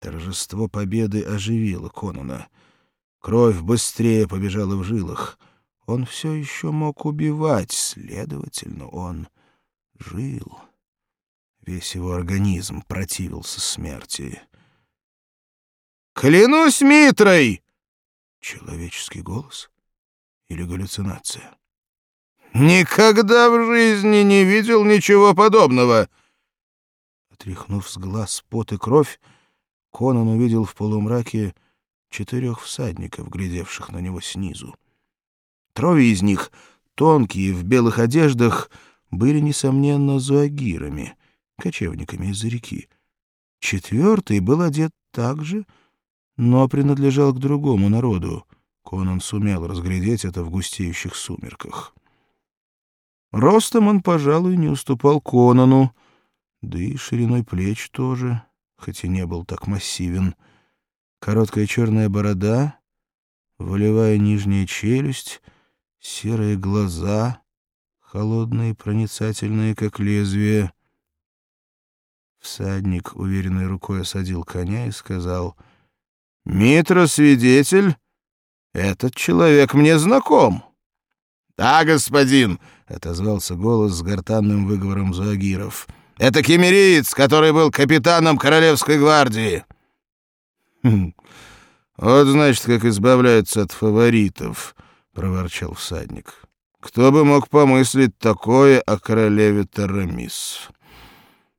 Торжество победы оживило Конона. Кровь быстрее побежала в жилах. Он все еще мог убивать, следовательно, он жил. Весь его организм противился смерти. «Клянусь Митрой!» Человеческий голос или галлюцинация? «Никогда в жизни не видел ничего подобного!» Отряхнув с глаз пот и кровь, Конан увидел в полумраке четырех всадников, глядевших на него снизу. Трое из них, тонкие, в белых одеждах, были, несомненно, зуагирами, кочевниками из-за реки. Четвертый был одет так же, но принадлежал к другому народу. Конан сумел разглядеть это в густеющих сумерках. Ростом он, пожалуй, не уступал Конану, да и шириной плеч тоже, хоть и не был так массивен. Короткая черная борода, волевая нижняя челюсть, серые глаза, холодные, проницательные, как лезвие. Всадник уверенной рукой осадил коня и сказал, «Митра, свидетель, этот человек мне знаком». «Да, господин», — отозвался голос с гортанным выговором Заагиров, «это кемериец, который был капитаном Королевской гвардии». «Хм, «Вот, значит, как избавляются от фаворитов», — проворчал всадник. «Кто бы мог помыслить такое о королеве Тарамис?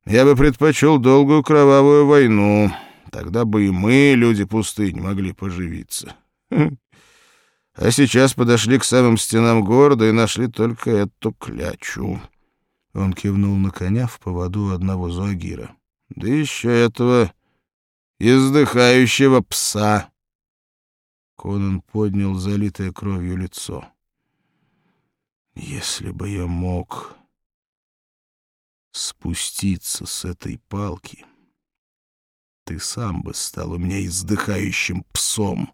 Я бы предпочел долгую кровавую войну, тогда бы и мы, люди пустынь, могли поживиться. А сейчас подошли к самым стенам города и нашли только эту клячу». Он кивнул на коня в поводу одного зоагира. «Да еще этого издыхающего пса». Конан поднял залитое кровью лицо. «Если бы я мог спуститься с этой палки, ты сам бы стал у меня издыхающим псом,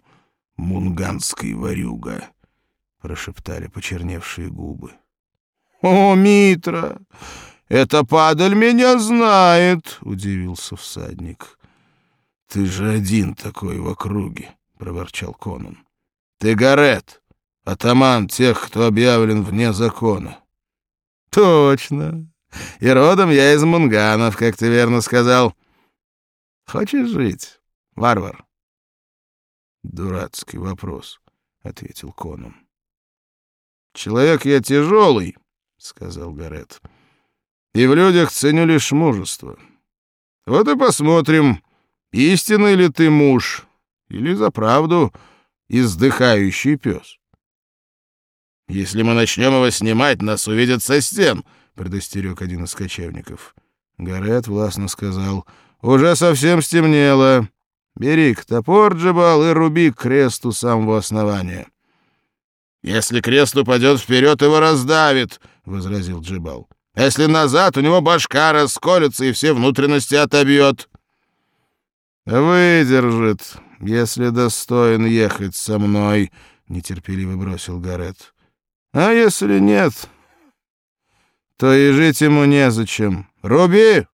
мунганской ворюга», — прошептали почерневшие губы. «О, Митра, эта падаль меня знает!» — удивился всадник. «Ты же один такой в округе!» — проворчал Конун. «Ты Гарет, атаман тех, кто объявлен вне закона». «Точно. И родом я из Мунганов, как ты верно сказал. Хочешь жить, варвар?» «Дурацкий вопрос», — ответил Конун. «Человек я тяжелый», — сказал Гарет. «И в людях ценю лишь мужество. Вот и посмотрим, истинный ли ты муж, или за правду издыхающий пес. «Если мы начнем его снимать, нас увидят со стен», — предостерег один из кочевников. Гарет властно сказал, «Уже совсем стемнело. Бери топор, Джебал, и руби к кресту самого основания». «Если крест упадет вперед, его раздавит», — возразил Джебал. «Если назад, у него башка расколется и все внутренности отобьет». «Выдержит, если достоин ехать со мной», — нетерпеливо бросил Гарет. «А если нет, то и жить ему незачем. Руби!»